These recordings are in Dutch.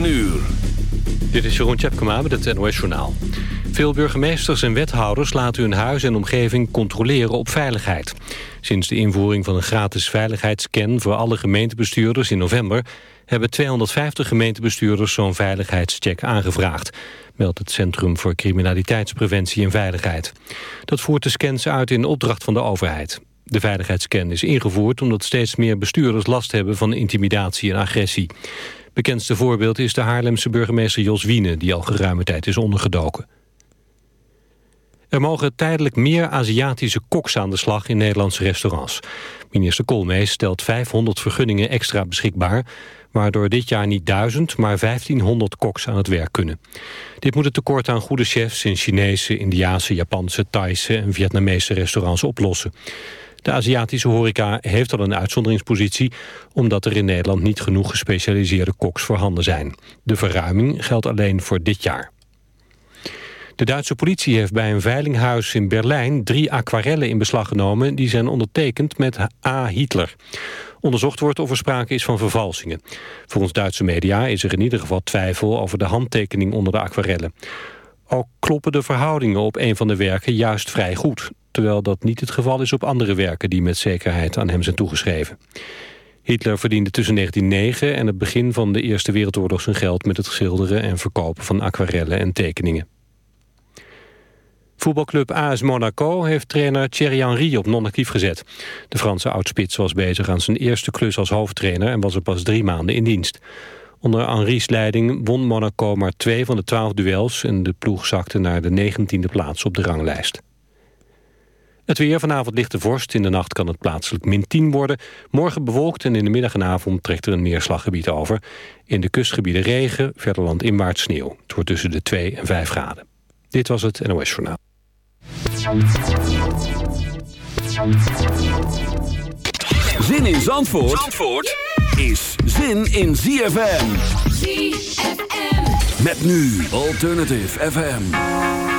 9 uur. Dit is Jeroen Tjepkema met het NOS Journaal. Veel burgemeesters en wethouders laten hun huis en omgeving controleren op veiligheid. Sinds de invoering van een gratis veiligheidsscan voor alle gemeentebestuurders in november... hebben 250 gemeentebestuurders zo'n veiligheidscheck aangevraagd... meldt het Centrum voor Criminaliteitspreventie en Veiligheid. Dat voert de scans uit in opdracht van de overheid. De veiligheidsscan is ingevoerd omdat steeds meer bestuurders last hebben van intimidatie en agressie. Bekendste voorbeeld is de Haarlemse burgemeester Jos Wiene... die al geruime tijd is ondergedoken. Er mogen tijdelijk meer Aziatische koks aan de slag in Nederlandse restaurants. Minister Koolmees stelt 500 vergunningen extra beschikbaar... waardoor dit jaar niet 1000, maar 1500 koks aan het werk kunnen. Dit moet het tekort aan goede chefs in Chinese, Indiase, Japanse, Thaise en Vietnamese restaurants oplossen. De Aziatische horeca heeft al een uitzonderingspositie... omdat er in Nederland niet genoeg gespecialiseerde koks voorhanden zijn. De verruiming geldt alleen voor dit jaar. De Duitse politie heeft bij een veilinghuis in Berlijn... drie aquarellen in beslag genomen die zijn ondertekend met A. Hitler. Onderzocht wordt of er sprake is van vervalsingen. Volgens Duitse media is er in ieder geval twijfel... over de handtekening onder de aquarellen. Ook kloppen de verhoudingen op een van de werken juist vrij goed terwijl dat niet het geval is op andere werken die met zekerheid aan hem zijn toegeschreven. Hitler verdiende tussen 1909 en het begin van de Eerste Wereldoorlog zijn geld met het schilderen en verkopen van aquarellen en tekeningen. Voetbalclub AS Monaco heeft trainer Thierry Henry op non-actief gezet. De Franse oudspits was bezig aan zijn eerste klus als hoofdtrainer en was er pas drie maanden in dienst. Onder Henry's leiding won Monaco maar twee van de twaalf duels en de ploeg zakte naar de negentiende plaats op de ranglijst. Het weer vanavond ligt de vorst. In de nacht kan het plaatselijk min 10 worden. Morgen bewolkt en in de middag en avond trekt er een neerslaggebied over. In de kustgebieden regen, verder landinwaarts sneeuw. Het wordt tussen de 2 en 5 graden. Dit was het NOS Journaal. Zin in Zandvoort, Zandvoort is zin in ZFM. ZFM. Met nu Alternative FM.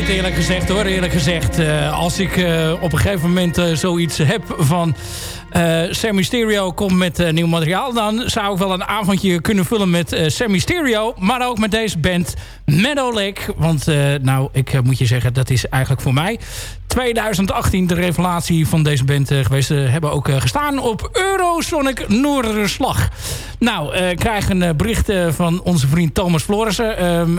Weten, eerlijk gezegd hoor. Eerlijk gezegd, uh, als ik uh, op een gegeven moment uh, zoiets heb van... Uh, Sam Mysterio komt met nieuw materiaal... dan zou ik wel een avondje kunnen vullen met uh, Sam Mysterio... maar ook met deze band Meadow Lake. Want nou, ik moet je zeggen, dat is eigenlijk voor mij... 2018 de revelatie van deze band geweest. Ze hebben ook gestaan op Eurosonic Noorderslag. Nou, ik krijg een bericht van onze vriend Thomas Florissen. Ehm,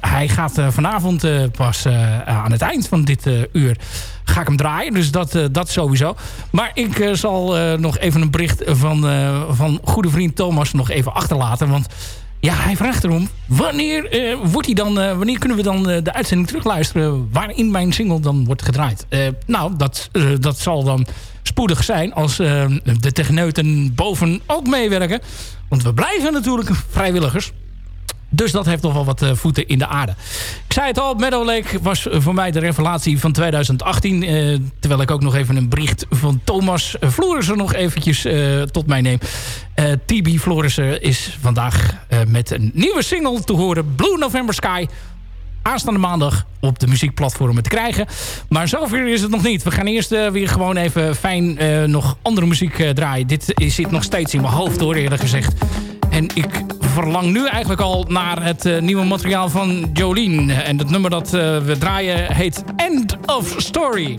hij gaat vanavond pas aan het eind van dit uur ga ik hem draaien. Dus dat, uh, dat sowieso. Maar ik zal nog even een bericht van, van goede vriend Thomas nog even achterlaten. Want ja, hij vraagt erom. Wanneer, wordt hij dan, wanneer kunnen we dan de uitzending terugluisteren... waarin mijn single dan wordt gedraaid? nou, dat, dat zal dan spoedig zijn als de techneuten boven ook meewerken. Want we blijven natuurlijk vrijwilligers. Dus dat heeft nog wel wat uh, voeten in de aarde. Ik zei het al, Meadow Lake was voor mij de revelatie van 2018. Uh, terwijl ik ook nog even een bericht van Thomas Florissen nog eventjes uh, tot mij neem. TB Florissen is vandaag met een nieuwe single te horen. Blue November Sky. Aanstaande maandag op de muziekplatformen te krijgen. Maar zover is het nog niet. We gaan eerst weer gewoon even fijn nog andere muziek draaien. Dit zit nog steeds in mijn hoofd hoor eerlijk gezegd. En ik verlang nu eigenlijk al naar het nieuwe materiaal van Jolien. En het nummer dat we draaien heet End of Story.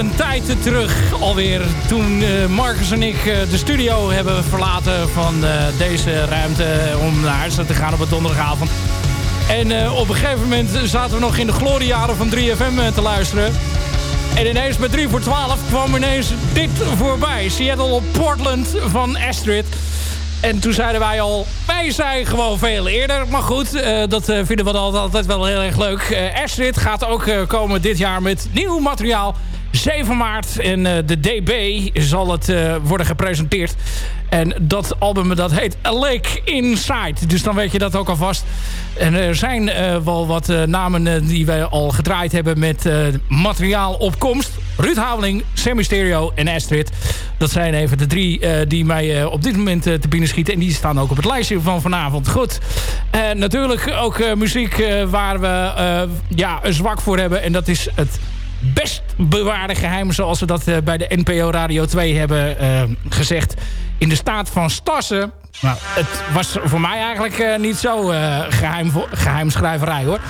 Een tijd terug alweer toen uh, Marcus en ik uh, de studio hebben verlaten van uh, deze ruimte om naar huis te gaan op een donderdagavond. En op een gegeven moment zaten we nog in de gloriejaren van 3FM te luisteren. En ineens bij 3 voor 12 kwam ineens dit voorbij. Seattle op Portland van Astrid. En toen zeiden wij al, wij zijn gewoon veel eerder. Maar goed, dat vinden we altijd, altijd wel heel erg leuk. Astrid gaat ook komen dit jaar met nieuw materiaal. 7 maart en de DB zal het worden gepresenteerd. En dat album dat heet A Lake Inside. Dus dan weet je dat ook alvast. En er zijn uh, wel wat namen die wij al gedraaid hebben met materiaal op komst. Ruud Haveling, Sammy Stereo en Astrid. Dat zijn even de drie die mij op dit moment te binnen schieten. En die staan ook op het lijstje van vanavond. Goed. natuurlijk ook muziek waar we ja, een zwak voor hebben. En dat is het best bewaarde geheim... zoals we dat bij de NPO Radio 2 hebben gezegd in de staat van Stassen. Nou, het was voor mij eigenlijk uh, niet zo geheim, geheimschrijverij hoor.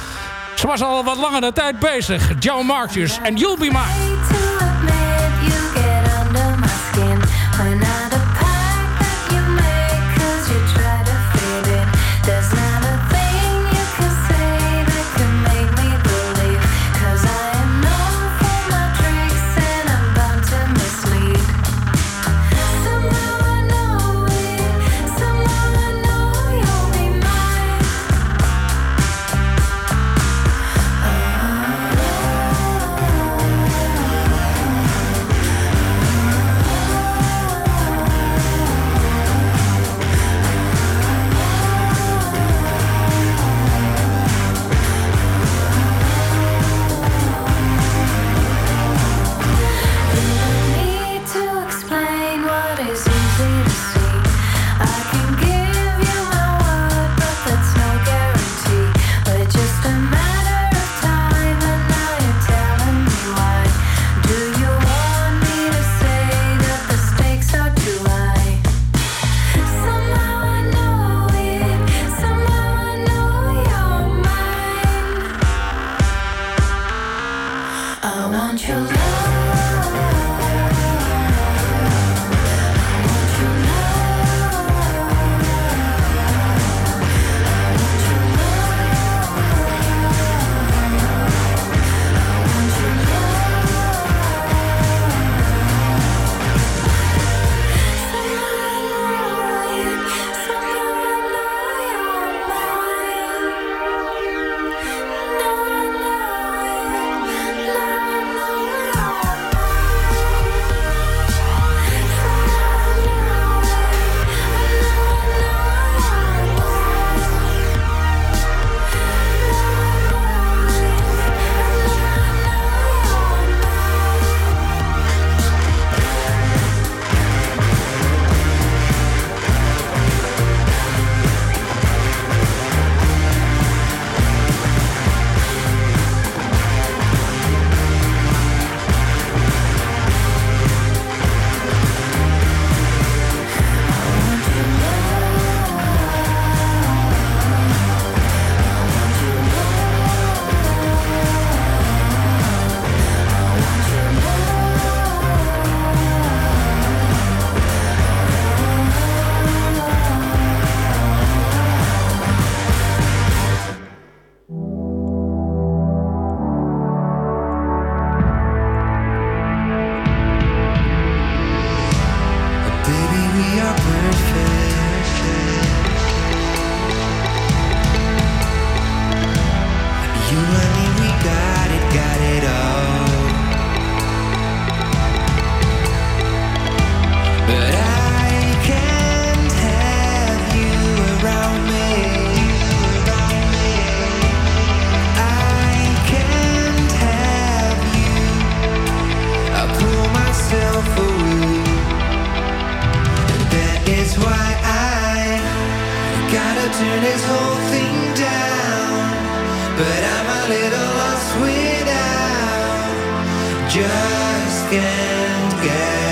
Ze was al wat langere tijd bezig. Joe Marchers en You'll Be Mine. little sweet out. Just can't get.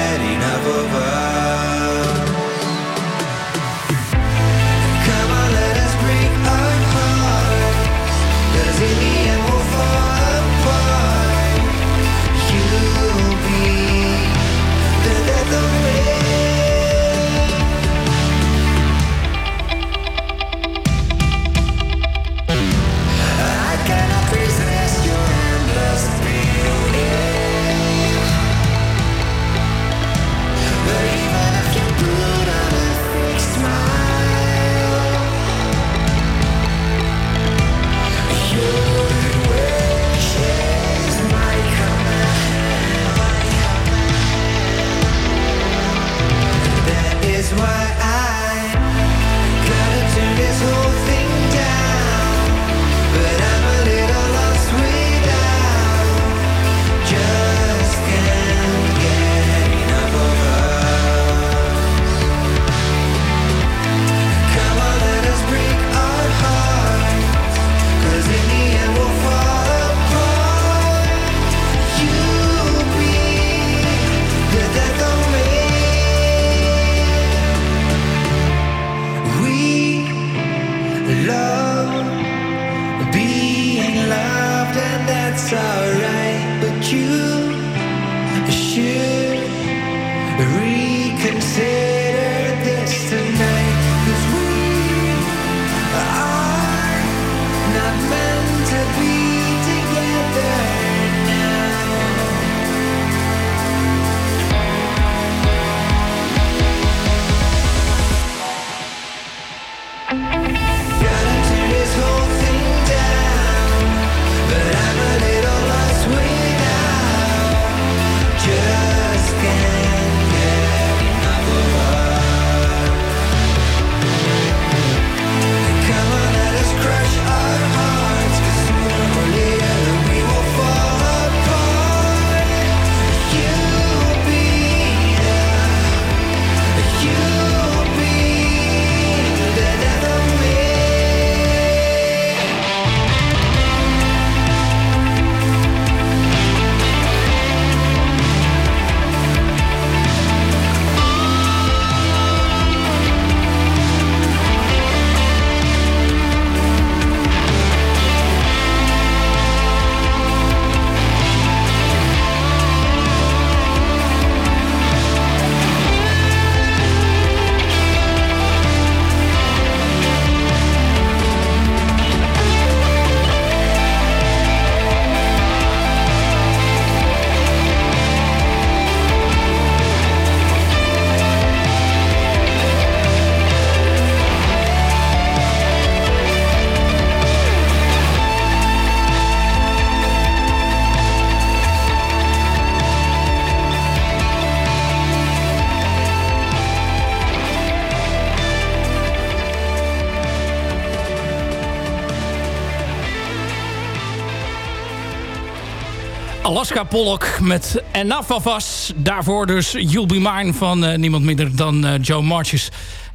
Alaska met Enough of. Daarvoor dus You'll Be Mine van uh, niemand minder dan uh, Joe Marches.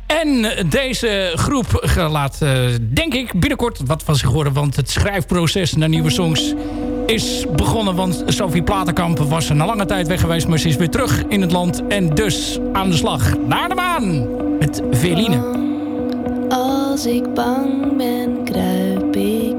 En deze groep laat, uh, denk ik, binnenkort wat van zich horen. Want het schrijfproces naar nieuwe songs is begonnen. Want Sophie Platenkamp was een lange tijd weg geweest. Maar ze is weer terug in het land. En dus aan de slag naar de maan met Veline. Als ik bang ben, kruip ik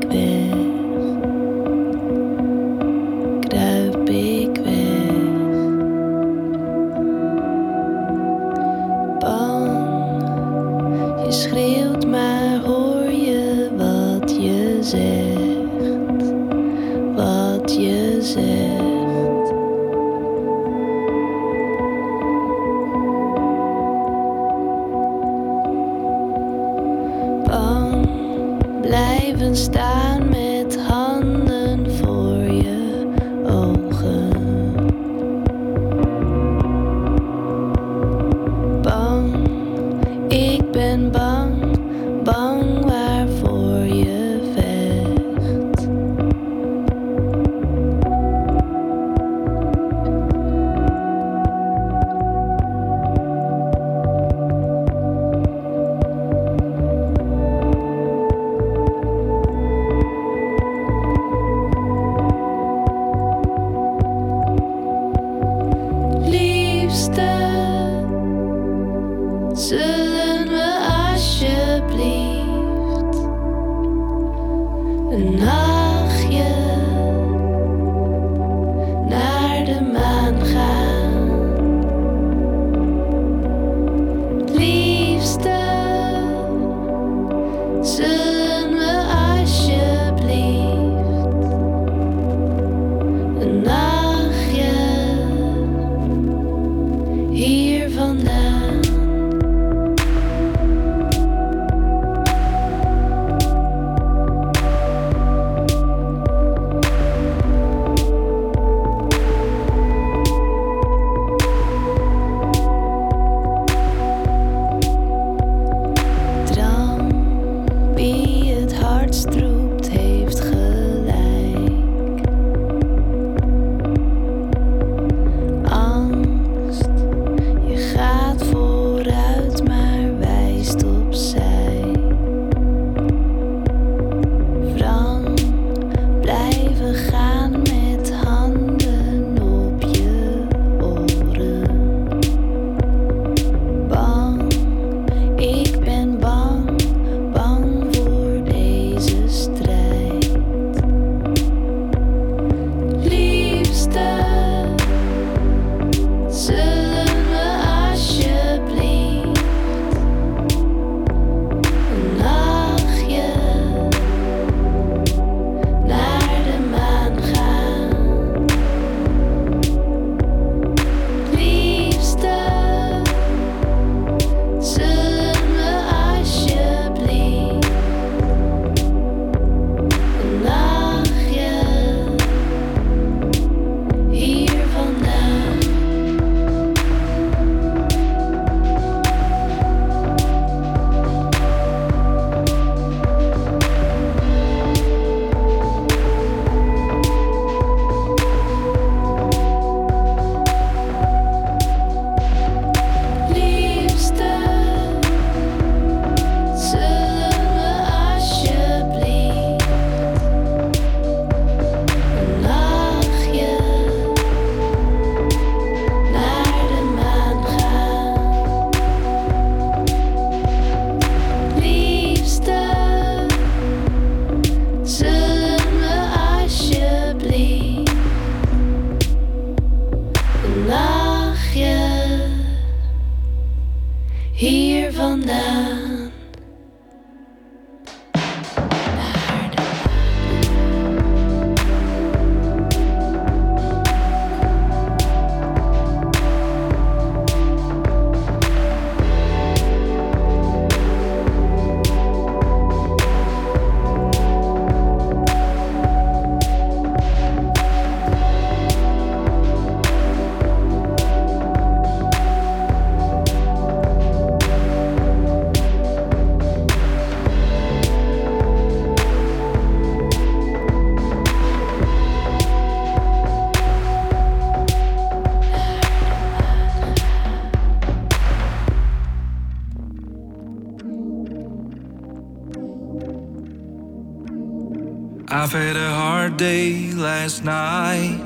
last night.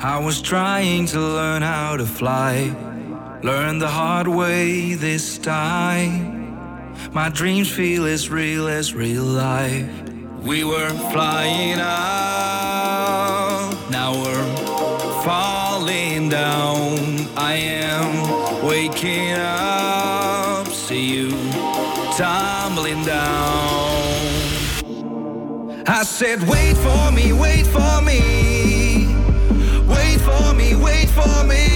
I was trying to learn how to fly. Learn the hard way this time. My dreams feel as real as real life. We were flying up, now we're falling down. I am waking up, see you tumbling down. I said, wait for me, wait for me. Wait for me, wait for me.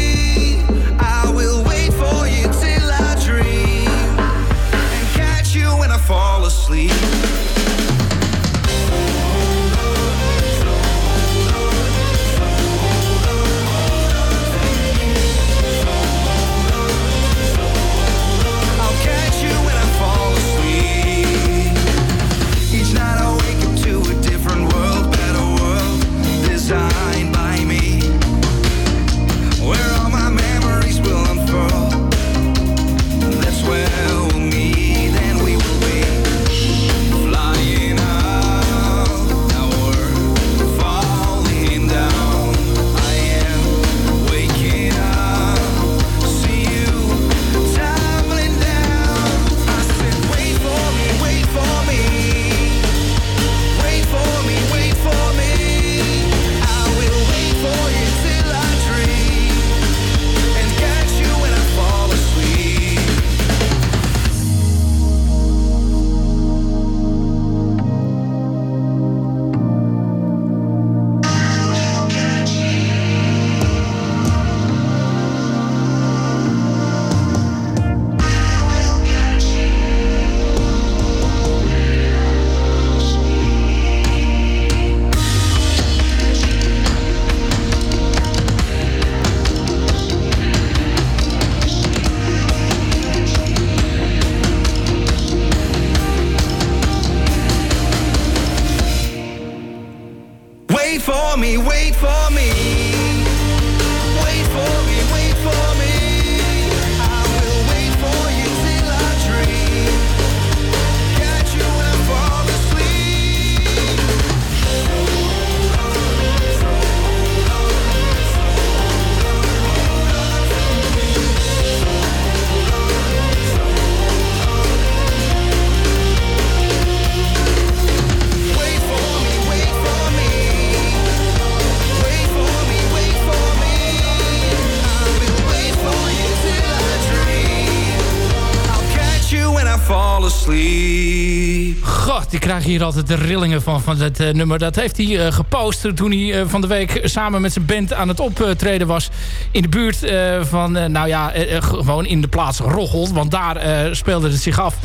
Ik krijg hier altijd de rillingen van, van dat eh, nummer. Dat heeft hij eh, gepost toen hij eh, van de week samen met zijn band aan het optreden was. In de buurt van, nou ja, gewoon in de plaats Roggel. Want daar speelde het zich af.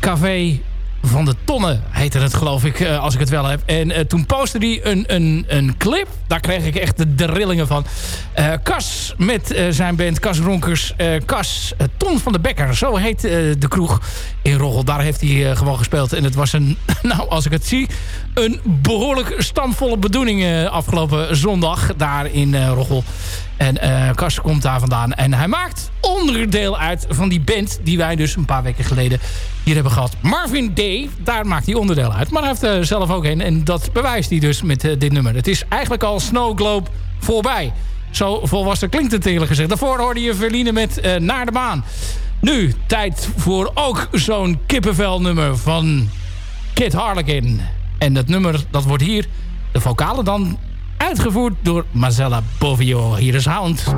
Café van de Tonnen heette het geloof ik, eh, als ik het wel heb. En eh, toen postte hij een, een, een clip. Daar kreeg ik echt de, de rillingen van. Eh Cas met zijn band Cas Ronkers. eh, Ton van de Bekker, zo heet de kroeg in Roggel. Daar heeft hij gewoon gespeeld. En het was een, nou als ik het zie, een behoorlijk stamvolle bedoeling afgelopen zondag daar in Roggel. En eh Kas komt daar vandaan. En hij maakt onderdeel uit van die band... die wij dus een paar weken geleden hier hebben gehad. Marvin Day, daar maakt hij onderdeel uit. Maar hij heeft er zelf ook een. En dat bewijst hij dus met eh, dit nummer. Het is eigenlijk al Snow Globe voorbij. Zo volwassen klinkt het eerlijk gezegd. Daarvoor hoorde je Verline met eh, Naar de Maan. Nu, tijd voor ook zo'n kippenvelnummer van Kid Harlequin. En dat nummer, dat wordt hier, de vocalen dan, uitgevoerd door Marcella Bovio. Hier is Hound.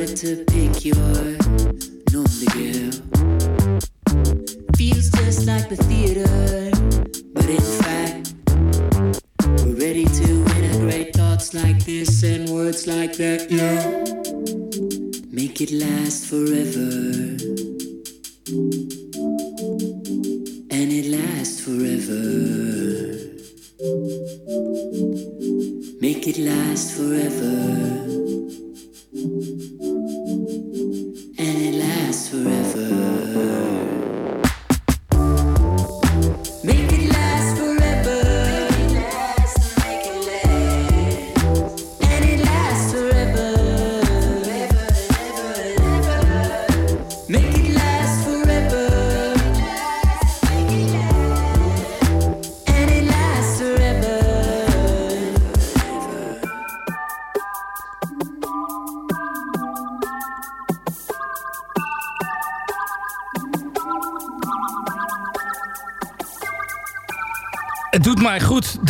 Mij goed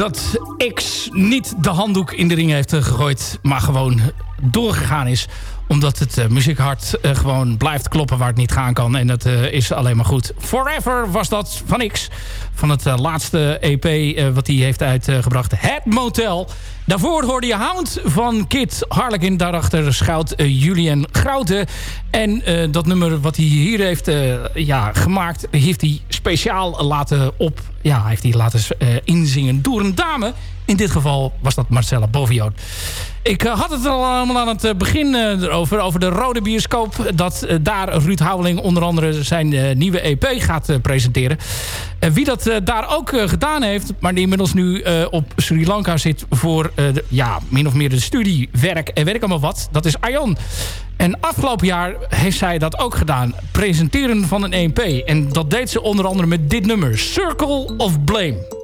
dat X niet de handdoek in de ring heeft gegooid... maar gewoon doorgegaan is omdat het uh, muziekhart uh, gewoon blijft kloppen waar het niet gaan kan. En dat uh, is alleen maar goed. Forever was dat van X. Van het laatste EP wat hij heeft uitgebracht. Het Motel. Daarvoor hoorde je Hound van Kit Harlequin. Daarachter schuilt Julian Grouten. En dat nummer wat hij hier heeft ja, gemaakt... heeft hij speciaal laten op... Ja, heeft hij laten inzingen door een dame. In dit geval was dat Marcella Boviot. Ik uh, had het al allemaal aan het eh, begin uh, erover, over de Rode Bioscoop. Dat daar Ruud Houweling onder andere zijn nieuwe EP gaat presenteren. wie dat daar ook gedaan heeft, maar die inmiddels nu op Sri Lanka zit voor de, ja, min of meer de studiewerk en werk allemaal wat. Dat is Ayon. En afgelopen jaar heeft zij dat ook gedaan. Presenteren van een EP. En dat deed ze onder andere met dit nummer. Circle of Blame.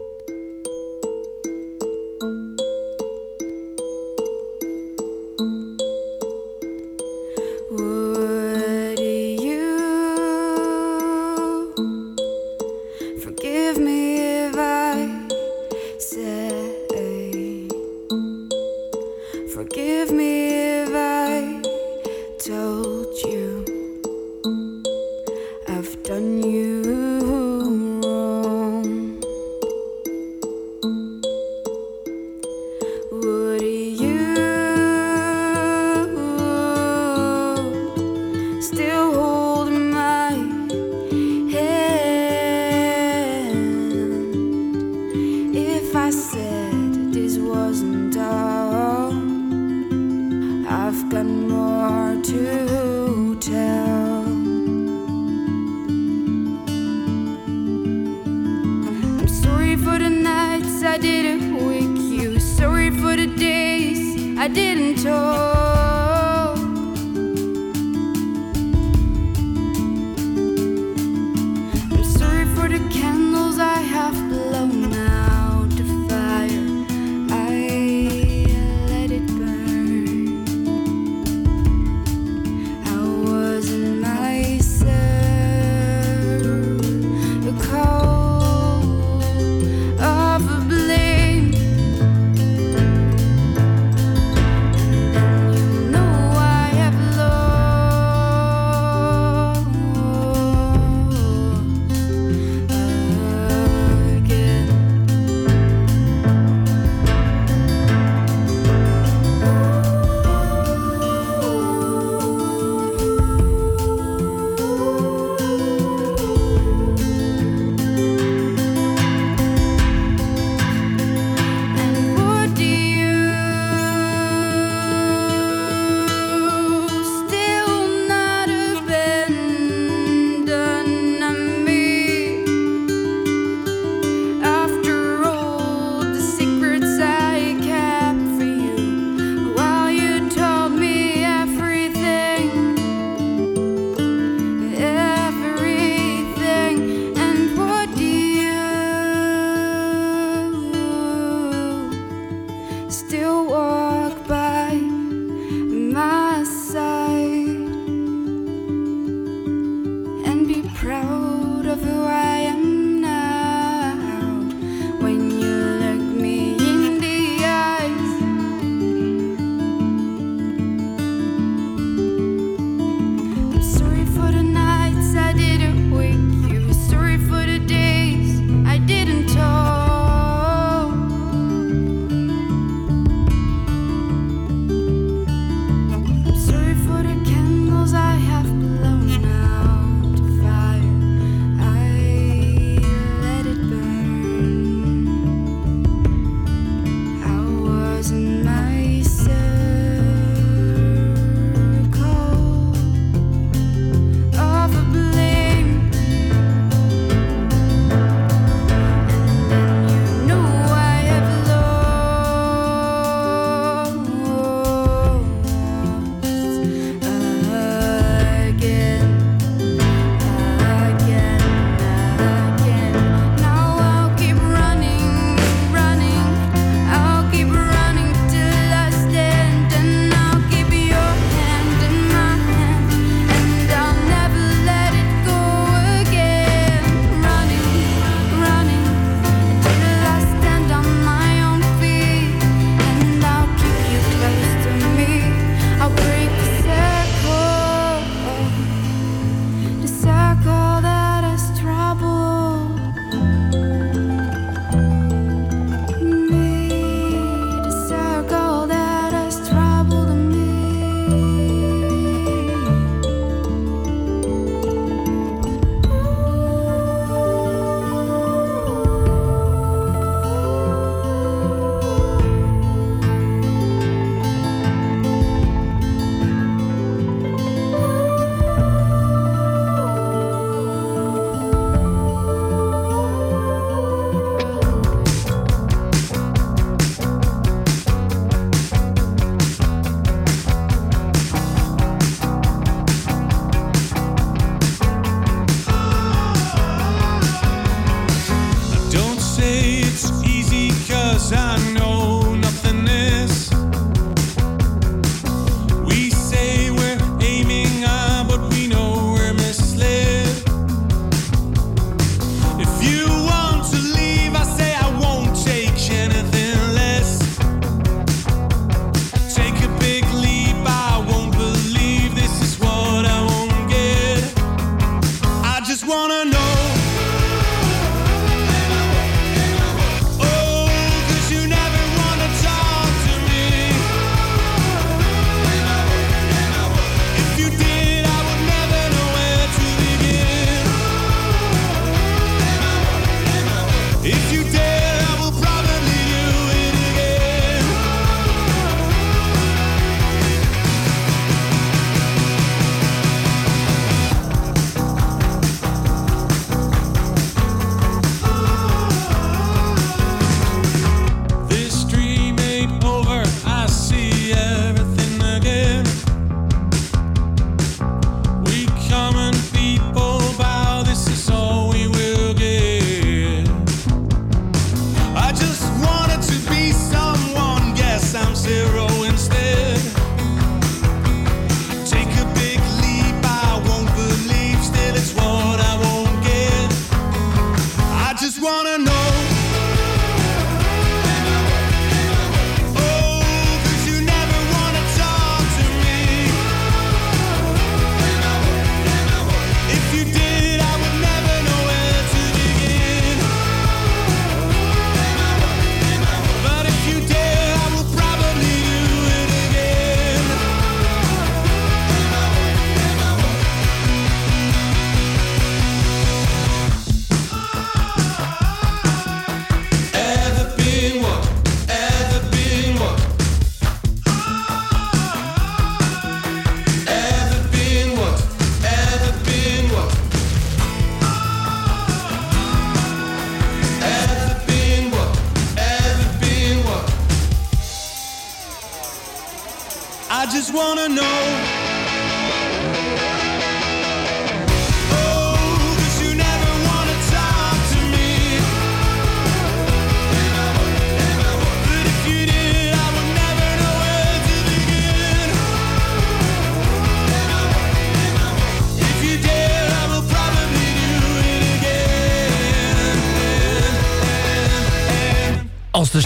De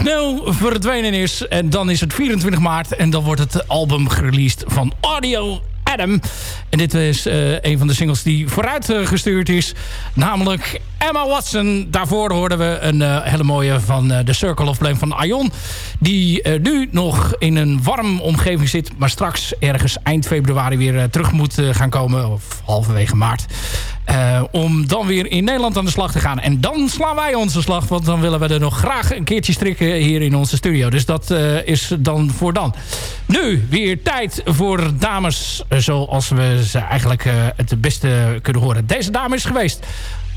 sneeuw verdwenen is. En dan is het 24 maart en dan wordt het album gereleased van Audio Adam. En dit is uh, een van de singles die vooruit gestuurd is. Namelijk Emma Watson. Daarvoor hoorden we een uh, hele mooie van The Circle of Blame van Ion. Die nu nog in een warm omgeving zit. Maar straks ergens eind februari weer terug moet gaan komen. Of halverwege maart. Uh, om dan weer in Nederland aan de slag te gaan. En dan slaan wij onze slag. Want dan willen we er nog graag een keertje strikken hier in onze studio. Dus dat uh, is dan voor dan. Nu weer tijd voor dames zoals we ze eigenlijk het beste kunnen horen. Deze dame is geweest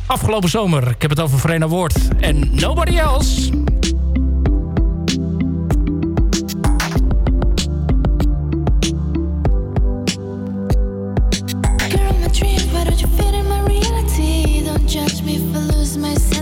afgelopen zomer. Ik heb het over Verena Woord. En Nobody Else.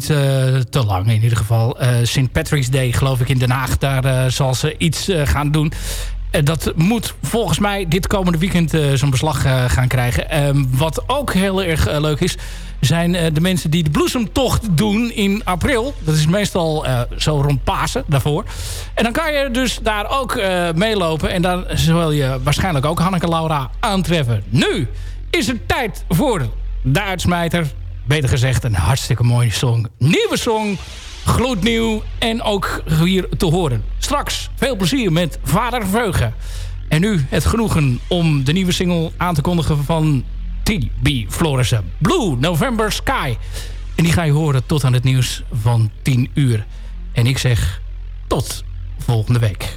eh, te lang in ieder geval. Eh St. Patrick's Day geloof ik in Den Haag. Daar eh, zal ze iets gaan doen. Dat moet volgens mij dit komende weekend eh, zo'n beslag gaan krijgen. Ehm, wat ook heel erg leuk is... zijn de mensen die de bloesemtocht doen in april. Dat is meestal zo rond Pasen daarvoor. En dan kan je dus daar ook meelopen. En dan zul je waarschijnlijk ook Hanneke Laura aantreffen. Nu is het tijd voor de uitsmijter. Beter gezegd, een hartstikke mooie song. Nieuwe song, gloednieuw en ook hier te horen. Straks veel plezier met Vader Veugen. En nu het genoegen om de nieuwe single aan te kondigen van T.B. Florissen. Blue November Sky. En die ga je horen tot aan het nieuws van 10 uur. En ik zeg tot volgende week.